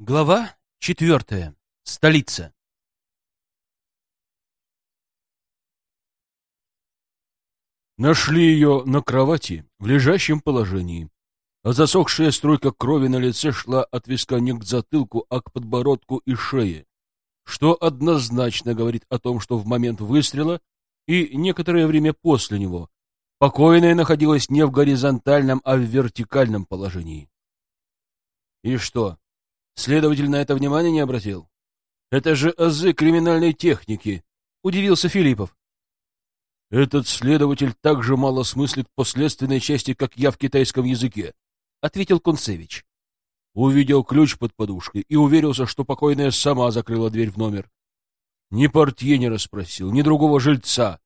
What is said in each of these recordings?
Глава четвертая. Столица. Нашли ее на кровати, в лежащем положении. А засохшая струйка крови на лице шла от виска не к затылку, а к подбородку и шее, что однозначно говорит о том, что в момент выстрела и некоторое время после него покойная находилась не в горизонтальном, а в вертикальном положении. И что, Следователь на это внимание не обратил. Это же азы криминальной техники, удивился Филиппов. Этот следователь так же мало смыслит по следственной части, как я в китайском языке, ответил Концевич. Увидел ключ под подушкой и уверился, что покойная сама закрыла дверь в номер. Ни портье не расспросил, ни другого жильца.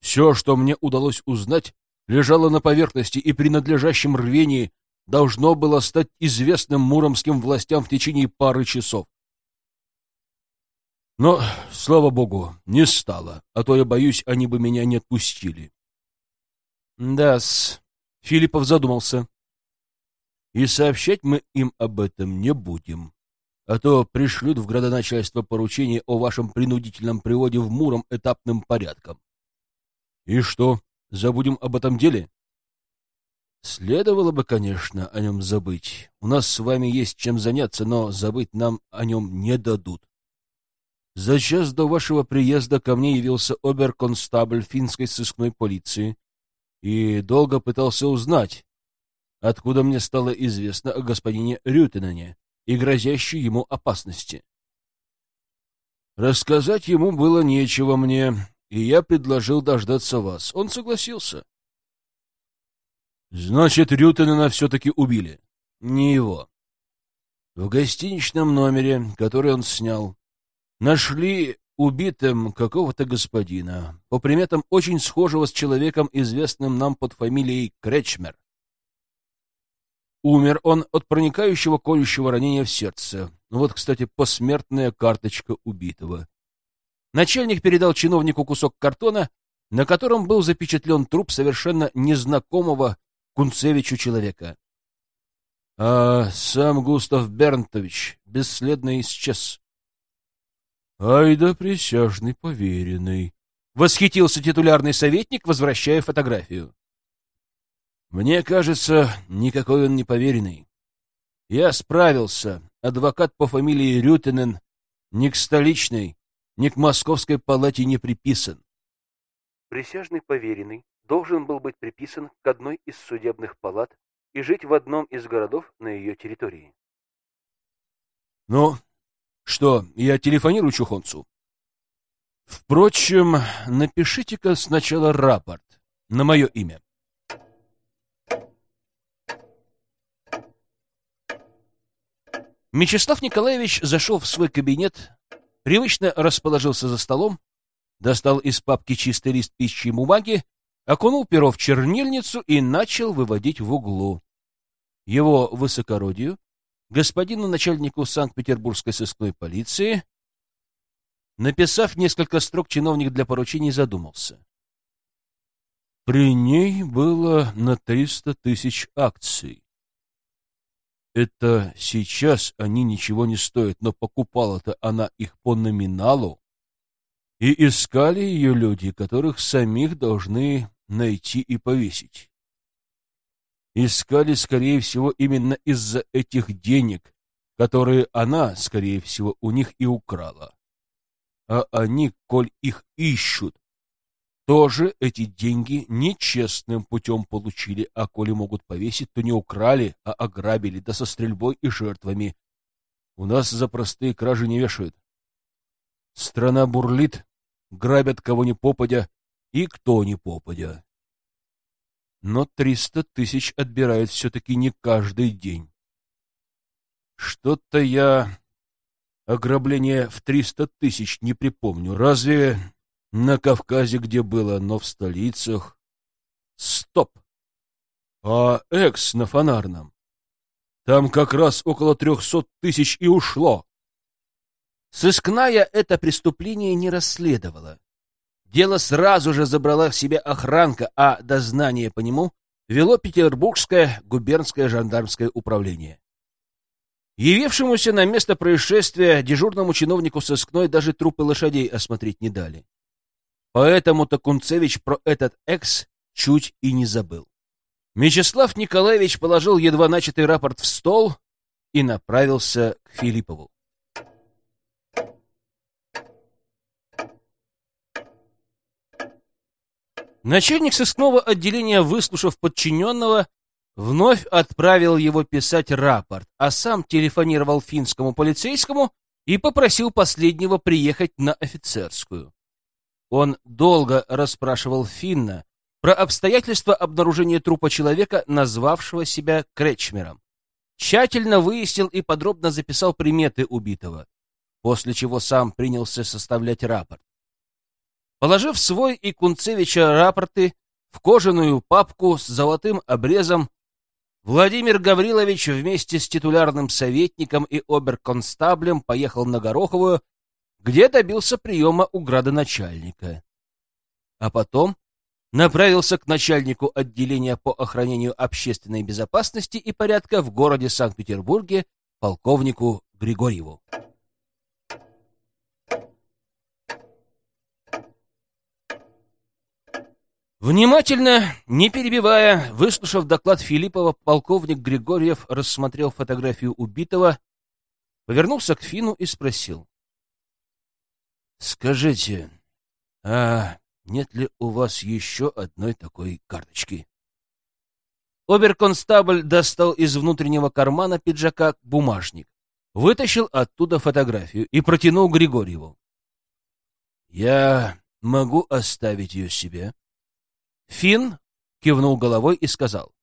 Все, что мне удалось узнать, лежало на поверхности и при надлежащем рвении должно было стать известным муромским властям в течение пары часов. Но, слава богу, не стало, а то я боюсь, они бы меня не отпустили. Да-с, Филиппов задумался. И сообщать мы им об этом не будем, а то пришлют в градоначальство поручение о вашем принудительном приводе в Муром этапным порядком. И что, забудем об этом деле? Следовало бы, конечно, о нем забыть. У нас с вами есть чем заняться, но забыть нам о нем не дадут. За час до вашего приезда ко мне явился обер-констабль финской сыскной полиции и долго пытался узнать, откуда мне стало известно о господине Рютенене и грозящей ему опасности. Рассказать ему было нечего мне, и я предложил дождаться вас. Он согласился. Значит, Рютенена все-таки убили. Не его. В гостиничном номере, который он снял, нашли убитым какого-то господина, по приметам очень схожего с человеком, известным нам под фамилией Кречмер. Умер он от проникающего колющего ранения в сердце. Вот, кстати, посмертная карточка убитого. Начальник передал чиновнику кусок картона, на котором был запечатлен труп совершенно незнакомого Кунцевичу человека. А сам Густав Бернтович бесследно исчез. Ай да присяжный поверенный! Восхитился титулярный советник, возвращая фотографию. Мне кажется, никакой он не поверенный. Я справился. Адвокат по фамилии Рютенен ни к столичной, ни к московской палате не приписан. Присяжный поверенный должен был быть приписан к одной из судебных палат и жить в одном из городов на ее территории. Ну, что, я телефонирую Чухонцу? Впрочем, напишите-ка сначала рапорт на мое имя. Мячеслав Николаевич зашел в свой кабинет, привычно расположился за столом, достал из папки чистый лист пищи и бумаги окунул перо в чернильницу и начал выводить в углу. Его высокородию, господину начальнику Санкт-Петербургской сыскной полиции, написав несколько строк, чиновник для поручений задумался. При ней было на триста тысяч акций. Это сейчас они ничего не стоят, но покупала-то она их по номиналу. И искали ее люди, которых самих должны найти и повесить. Искали, скорее всего, именно из-за этих денег, которые она, скорее всего, у них и украла. А они, коль их ищут, тоже эти деньги нечестным путем получили, а коли могут повесить, то не украли, а ограбили, да со стрельбой и жертвами. У нас за простые кражи не вешают. Страна бурлит, грабят кого ни попадя, и кто ни попадя. Но триста тысяч отбирают все-таки не каждый день. Что-то я ограбление в триста тысяч не припомню. Разве на Кавказе где было, но в столицах? Стоп! А экс на Фонарном? Там как раз около трехсот тысяч и ушло. Сыскная это преступление не расследовала. Дело сразу же забрала в себе охранка, а дознание по нему вело Петербургское губернское жандармское управление. Явившемуся на место происшествия дежурному чиновнику сыскной даже трупы лошадей осмотреть не дали. Поэтому-то Кунцевич про этот экс чуть и не забыл. Мячеслав Николаевич положил едва начатый рапорт в стол и направился к Филиппову. Начальник сыскного отделения, выслушав подчиненного, вновь отправил его писать рапорт, а сам телефонировал финскому полицейскому и попросил последнего приехать на офицерскую. Он долго расспрашивал Финна про обстоятельства обнаружения трупа человека, назвавшего себя Кречмером. Тщательно выяснил и подробно записал приметы убитого, после чего сам принялся составлять рапорт. Положив свой и Кунцевича рапорты в кожаную папку с золотым обрезом, Владимир Гаврилович вместе с титулярным советником и оберконстаблем поехал на Гороховую, где добился приема у градоначальника. А потом направился к начальнику отделения по охранению общественной безопасности и порядка в городе Санкт-Петербурге полковнику Григорьеву. Внимательно, не перебивая, выслушав доклад Филиппова, полковник Григорьев рассмотрел фотографию убитого, повернулся к Фину и спросил. — Скажите, а нет ли у вас еще одной такой карточки? Оберконстабль достал из внутреннего кармана пиджака бумажник, вытащил оттуда фотографию и протянул Григорьеву. — Я могу оставить ее себе? — Финн кивнул головой и сказал.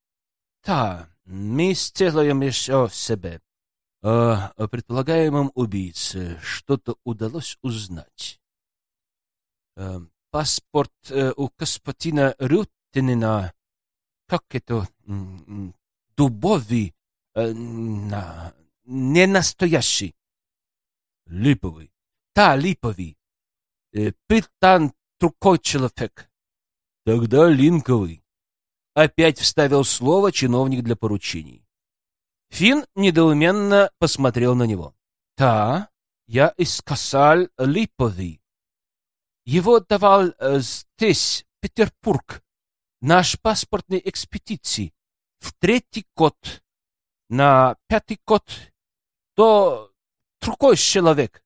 «Да, мы сделаем еще себе». А о предполагаемом убийце что-то удалось узнать. А, паспорт э, у господина Рютинина, как это, дубовый, э, не настоящий. Липовый. Да, липовый. Э, Питан другой человек. Тогда линковый. Опять вставил слово чиновник для поручений. Фин недоуменно посмотрел на него. «Да, я искасал липовый. Его давал э, здесь, Петербург, наш паспортной экспедиции, в третий год. На пятый год то другой человек.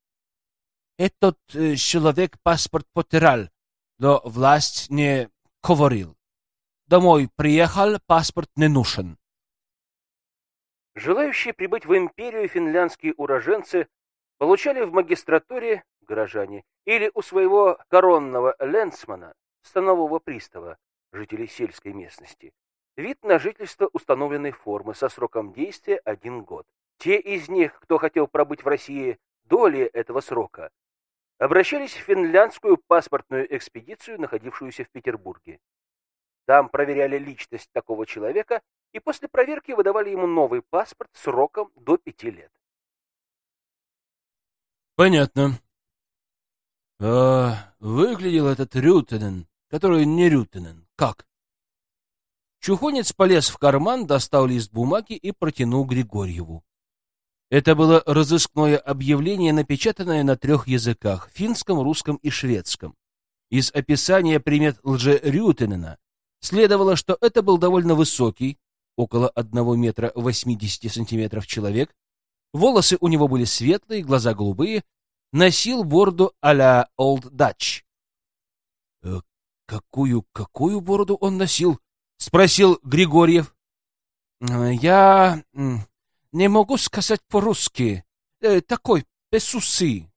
Этот э, человек паспорт потерял, но власть не говорил. Домой приехал, паспорт не нужен. Желающие прибыть в империю финляндские уроженцы получали в магистратуре горожане или у своего коронного ленсмана, станового пристава, жителей сельской местности, вид на жительство установленной формы со сроком действия один год. Те из них, кто хотел пробыть в России доли этого срока, обращались в финляндскую паспортную экспедицию, находившуюся в Петербурге. Там проверяли личность такого человека и после проверки выдавали ему новый паспорт сроком до пяти лет. Понятно. А выглядел этот Рютенен, который не Рютенен, как? Чухонец полез в карман, достал лист бумаги и протянул Григорьеву. Это было разыскное объявление, напечатанное на трех языках — финском, русском и шведском. Из описания примет лже-Рютенена следовало, что это был довольно высокий, около одного метра 80 сантиметров человек, волосы у него были светлые, глаза голубые, носил бороду а-ля Old Dutch. «Э, «Какую, какую бороду он носил?» — спросил Григорьев. «Я не могу сказать по-русски. Э, такой, без усы.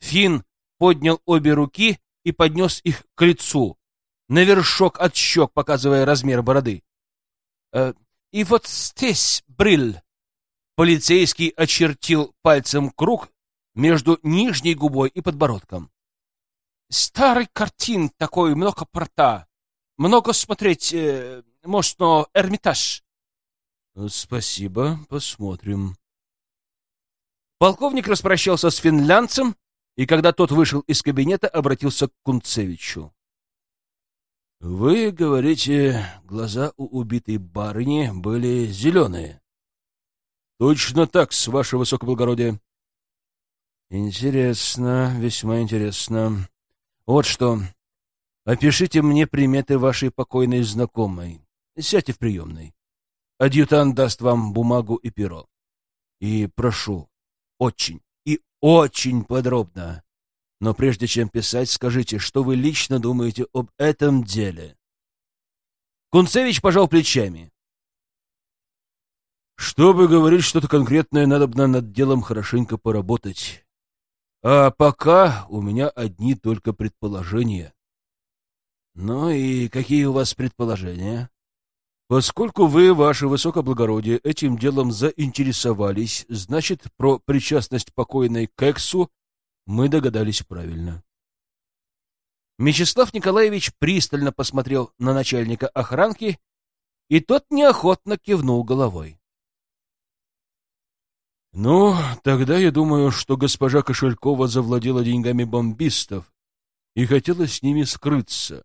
Финн поднял обе руки и поднес их к лицу, на вершок от щек, показывая размер бороды. Э, и вот здесь бриль. Полицейский очертил пальцем круг между нижней губой и подбородком. Старый картин такой, много порта. Много смотреть, э, можно Эрмитаж. Спасибо, посмотрим. Полковник распрощался с финлянцем, и когда тот вышел из кабинета, обратился к Кунцевичу. Вы говорите, глаза у убитой барыни были зеленые. Точно так, с ваше высокоблагородие. Интересно, весьма интересно. Вот что. Опишите мне приметы вашей покойной знакомой. Сядьте в приемной. Адъютант даст вам бумагу и перо. И прошу, очень и очень подробно. Но прежде чем писать, скажите, что вы лично думаете об этом деле. Кунцевич пожал плечами. Чтобы говорить что-то конкретное, надо бы над делом хорошенько поработать. А пока у меня одни только предположения. Ну и какие у вас предположения? Поскольку вы, ваше высокоблагородие, этим делом заинтересовались, значит, про причастность покойной к Эксу мы догадались правильно. Мечислав Николаевич пристально посмотрел на начальника охранки, и тот неохотно кивнул головой. «Ну, тогда я думаю, что госпожа Кошелькова завладела деньгами бомбистов и хотела с ними скрыться.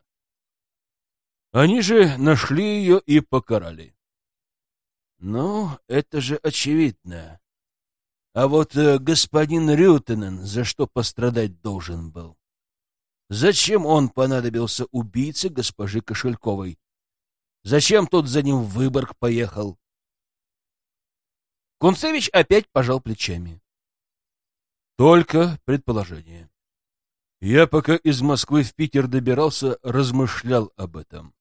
Они же нашли ее и покарали. Ну, это же очевидно. А вот э, господин Рютенен за что пострадать должен был? Зачем он понадобился убийце госпожи Кошельковой? Зачем тот за ним в Выборг поехал? Кунцевич опять пожал плечами. Только предположение. Я пока из Москвы в Питер добирался, размышлял об этом.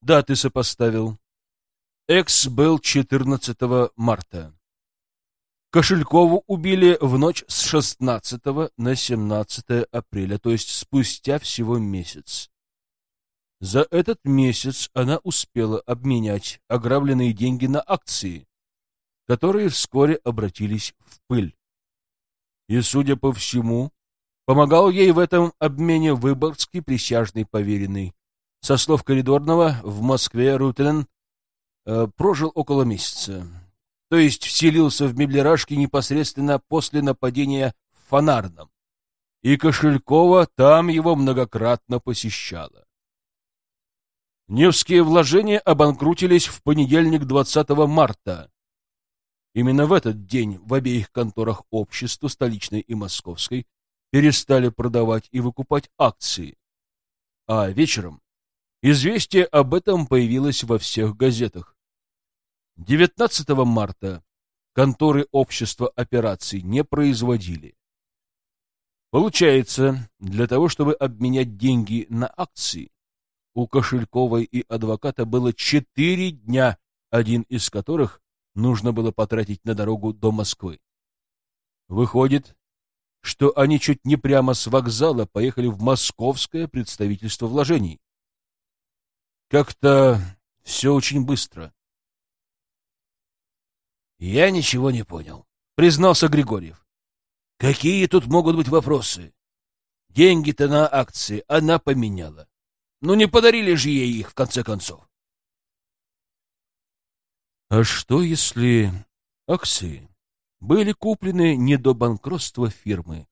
Даты сопоставил. Экс был 14 марта. Кошелькову убили в ночь с 16 на 17 апреля, то есть спустя всего месяц. За этот месяц она успела обменять ограбленные деньги на акции, которые вскоре обратились в пыль. И, судя по всему, помогал ей в этом обмене выборгский присяжный поверенный, со слов коридорного, в Москве Рутелен э, прожил около месяца. То есть вселился в меблерашки непосредственно после нападения в Фонарном. И Кошелькова там его многократно посещала. Невские вложения обанкрутились в понедельник 20 марта. Именно в этот день в обеих конторах общества, столичной и московской, перестали продавать и выкупать акции. А вечером Известие об этом появилось во всех газетах. 19 марта конторы общества операций не производили. Получается, для того, чтобы обменять деньги на акции, у Кошельковой и адвоката было четыре дня, один из которых нужно было потратить на дорогу до Москвы. Выходит, что они чуть не прямо с вокзала поехали в московское представительство вложений. Как-то все очень быстро. Я ничего не понял, признался Григорьев. Какие тут могут быть вопросы? Деньги-то на акции она поменяла. Ну не подарили же ей их, в конце концов. А что, если акции были куплены не до банкротства фирмы,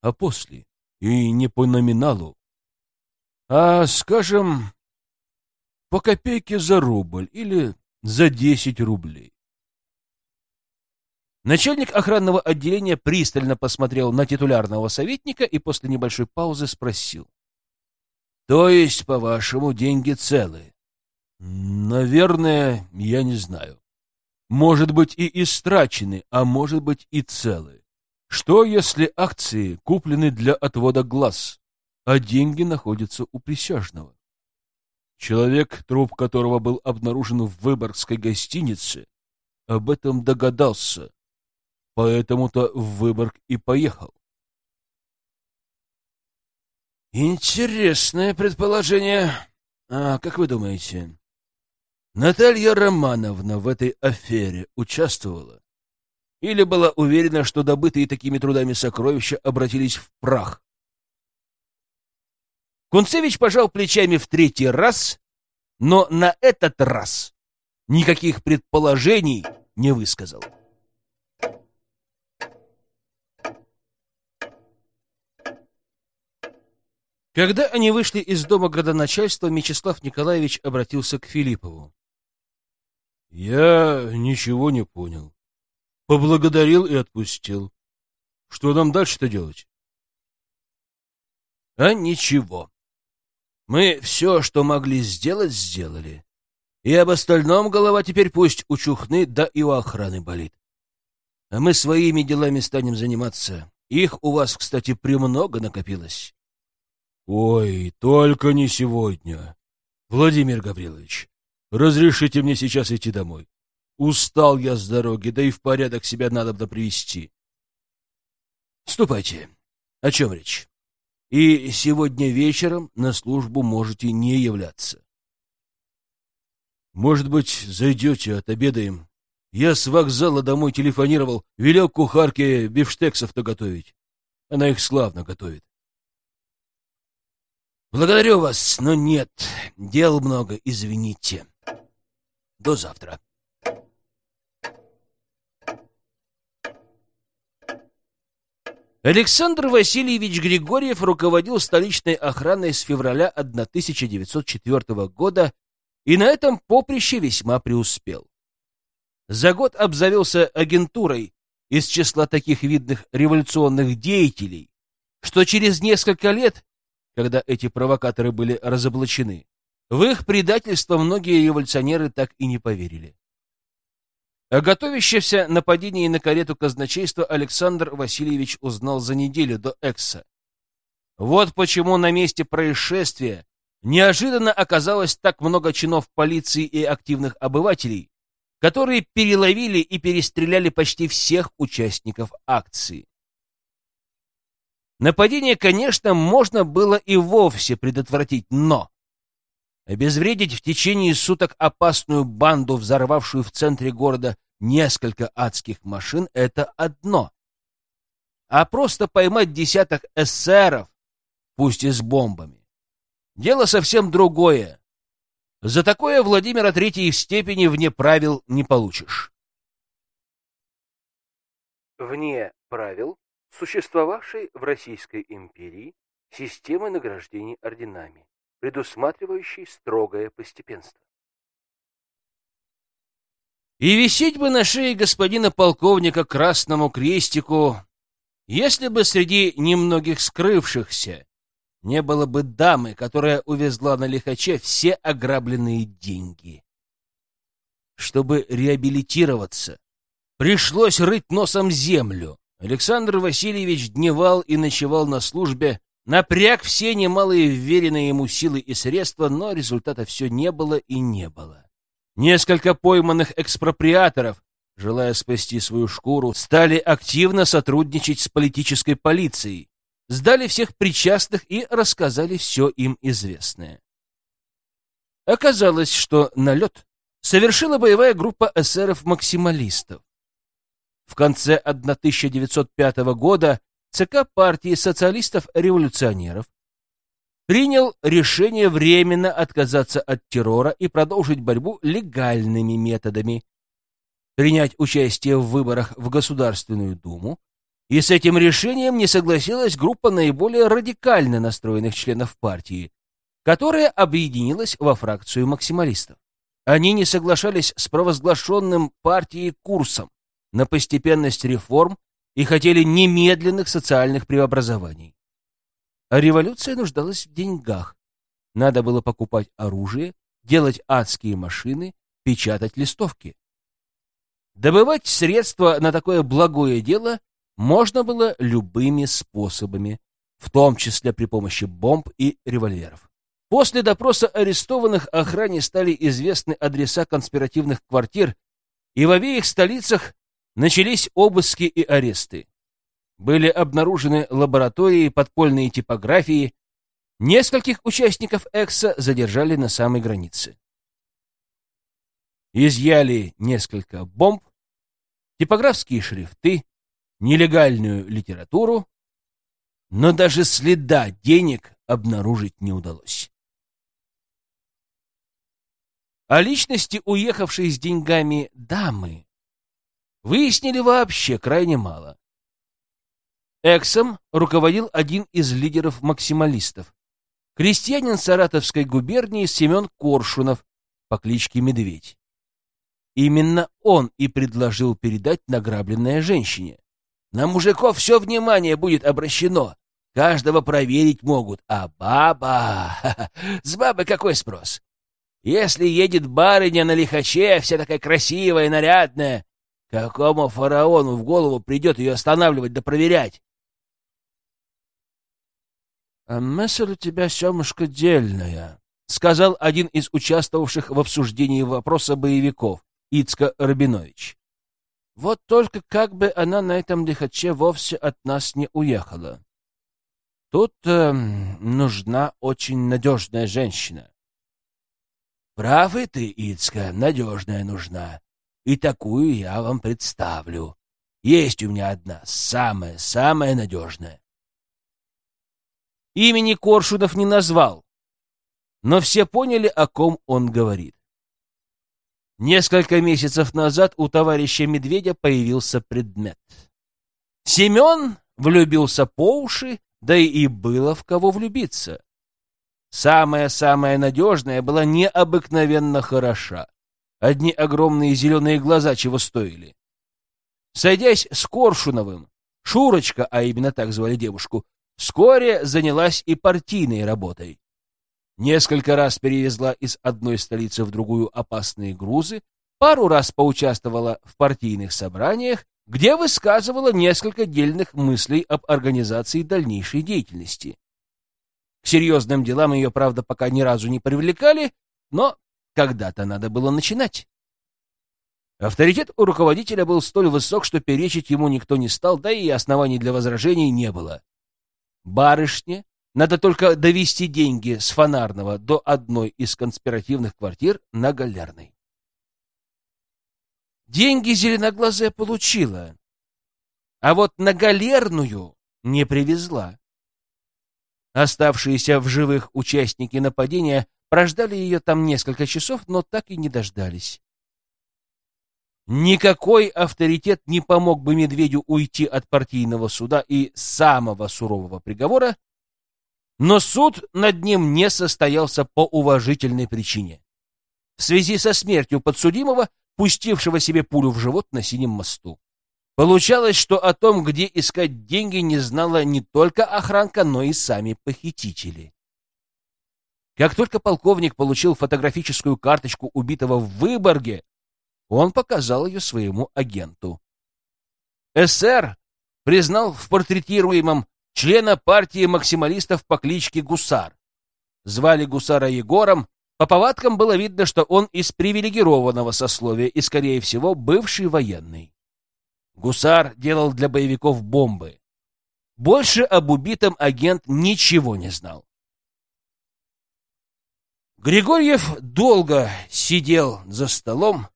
а после, и не по номиналу, а, скажем, по копейке за рубль или за десять рублей. Начальник охранного отделения пристально посмотрел на титулярного советника и после небольшой паузы спросил. — То есть, по-вашему, деньги целы? — Наверное, я не знаю. Может быть, и истрачены, а может быть, и целы. Что, если акции куплены для отвода глаз, а деньги находятся у присяжного? Человек, труп которого был обнаружен в Выборгской гостинице, об этом догадался, поэтому-то в Выборг и поехал. Интересное предположение. А как вы думаете, Наталья Романовна в этой афере участвовала? Или была уверена, что добытые такими трудами сокровища обратились в прах? Кунцевич пожал плечами в третий раз, но на этот раз никаких предположений не высказал. Когда они вышли из дома градоначальства, Мечислав Николаевич обратился к Филиппову. — Я ничего не понял. поблагодарил и отпустил. Что нам дальше-то делать? А ничего. Мы все, что могли сделать, сделали. И об остальном голова теперь пусть у Чухны, да и у охраны болит. А мы своими делами станем заниматься. Их у вас, кстати, премного накопилось. Ой, только не сегодня. Владимир Гаврилович, разрешите мне сейчас идти домой. Устал я с дороги, да и в порядок себя надо бы привести. Ступайте. О чем речь? И сегодня вечером на службу можете не являться. Может быть, зайдете, отобедаем. Я с вокзала домой телефонировал, велел кухарке бифштексов-то готовить. Она их славно готовит. Благодарю вас, но нет, дел много, извините. До завтра. Александр Васильевич Григорьев руководил столичной охраной с февраля 1904 года и на этом поприще весьма преуспел. За год обзавелся агентурой из числа таких видных революционных деятелей, что через несколько лет, когда эти провокаторы были разоблачены, в их предательство многие революционеры так и не поверили. О готовящемся нападении на карету казначейства Александр Васильевич узнал за неделю до Экса. Вот почему на месте происшествия неожиданно оказалось так много чинов полиции и активных обывателей, которые переловили и перестреляли почти всех участников акции. Нападение, конечно, можно было и вовсе предотвратить, но обезвредить в течение суток опасную банду, взорвавшую в центре города несколько адских машин, это одно. А просто поймать десяток эсеров, пусть и с бомбами, Дело совсем другое. За такое Владимира Третьей в степени вне правил не получишь. Вне правил, существовавшей в Российской империи, системы награждений орденами, предусматривающей строгое постепенство. И висеть бы на шее господина полковника красному крестику, если бы среди немногих скрывшихся не было бы дамы, которая увезла на лихаче все ограбленные деньги. Чтобы реабилитироваться, пришлось рыть носом землю. Александр Васильевич дневал и ночевал на службе, напряг все немалые вверенные ему силы и средства, но результата все не было и не было. Несколько пойманных экспроприаторов, желая спасти свою шкуру, стали активно сотрудничать с политической полицией, сдали всех причастных и рассказали все им известное. Оказалось, что налет совершила боевая группа эсеров-максималистов. В конце 1905 года ЦК партии социалистов-революционеров принял решение временно отказаться от террора и продолжить борьбу легальными методами, принять участие в выборах в Государственную Думу, и с этим решением не согласилась группа наиболее радикально настроенных членов партии, которая объединилась во фракцию максималистов. Они не соглашались с провозглашенным партией курсом на постепенность реформ и хотели немедленных социальных преобразований. А революция нуждалась в деньгах. Надо было покупать оружие, делать адские машины, печатать листовки. Добывать средства на такое благое дело можно было любыми способами, в том числе при помощи бомб и револьверов. После допроса арестованных охране стали известны адреса конспиративных квартир, и в обеих столицах начались обыски и аресты. Были обнаружены лаборатории, подпольные типографии. Нескольких участников Экса задержали на самой границе. Изъяли несколько бомб, типографские шрифты, нелегальную литературу, но даже следа денег обнаружить не удалось. О личности уехавшей с деньгами дамы выяснили вообще крайне мало. Эксом руководил один из лидеров максималистов, крестьянин Саратовской губернии Семен Коршунов по кличке Медведь. Именно он и предложил передать награбленное женщине. На мужиков все внимание будет обращено. Каждого проверить могут. А баба... С бабы какой спрос? Если едет барыня на лихаче, вся такая красивая нарядная, какому фараону в голову придет ее останавливать да проверять? — А мысль у тебя, Семушка, дельная, — сказал один из участвовавших в обсуждении вопроса боевиков, Ицка Рабинович. — Вот только как бы она на этом лихаче вовсе от нас не уехала. Тут э, нужна очень надежная женщина. — Правы ты, Ицка, надежная нужна. И такую я вам представлю. Есть у меня одна, самая-самая надежная. Имени Коршунов не назвал, но все поняли, о ком он говорит. Несколько месяцев назад у товарища Медведя появился предмет. Семен влюбился по уши, да и было в кого влюбиться. Самая-самая надежная была необыкновенно хороша. Одни огромные зеленые глаза чего стоили. Сойдясь с Коршуновым, Шурочка, а именно так звали девушку, Вскоре занялась и партийной работой. Несколько раз перевезла из одной столицы в другую опасные грузы, пару раз поучаствовала в партийных собраниях, где высказывала несколько дельных мыслей об организации дальнейшей деятельности. К серьезным делам ее, правда, пока ни разу не привлекали, но когда-то надо было начинать. Авторитет у руководителя был столь высок, что перечить ему никто не стал, да и оснований для возражений не было. Барышне надо только довести деньги с фонарного до одной из конспиративных квартир на Галерной. Деньги зеленоглазая получила, а вот на Галерную не привезла. Оставшиеся в живых участники нападения прождали ее там несколько часов, но так и не дождались. Никакой авторитет не помог бы Медведю уйти от партийного суда и самого сурового приговора, но суд над ним не состоялся по уважительной причине. В связи со смертью подсудимого, пустившего себе пулю в живот на Синем мосту. Получалось, что о том, где искать деньги, не знала не только охранка, но и сами похитители. Как только полковник получил фотографическую карточку убитого в Выборге, он показал ее своему агенту. СР признал в портретируемом члена партии максималистов по кличке Гусар. Звали Гусара Егором, по повадкам было видно, что он из привилегированного сословия и, скорее всего, бывший военный. Гусар делал для боевиков бомбы. Больше об убитом агент ничего не знал. Григорьев долго сидел за столом,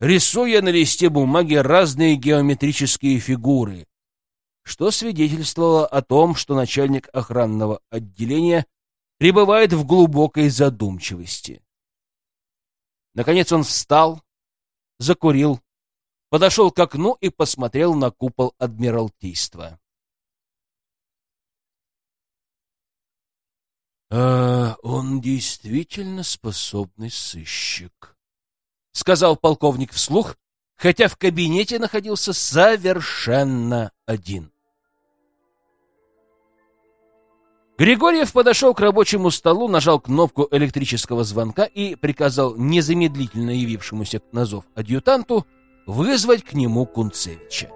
рисуя на листе бумаги разные геометрические фигуры, что свидетельствовало о том, что начальник охранного отделения пребывает в глубокой задумчивости. Наконец он встал, закурил, подошел к окну и посмотрел на купол Адмиралтейства. «А он действительно способный сыщик», — сказал полковник вслух, хотя в кабинете находился совершенно один. Григорьев подошел к рабочему столу, нажал кнопку электрического звонка и приказал незамедлительно явившемуся на зов адъютанту вызвать к нему Кунцевича.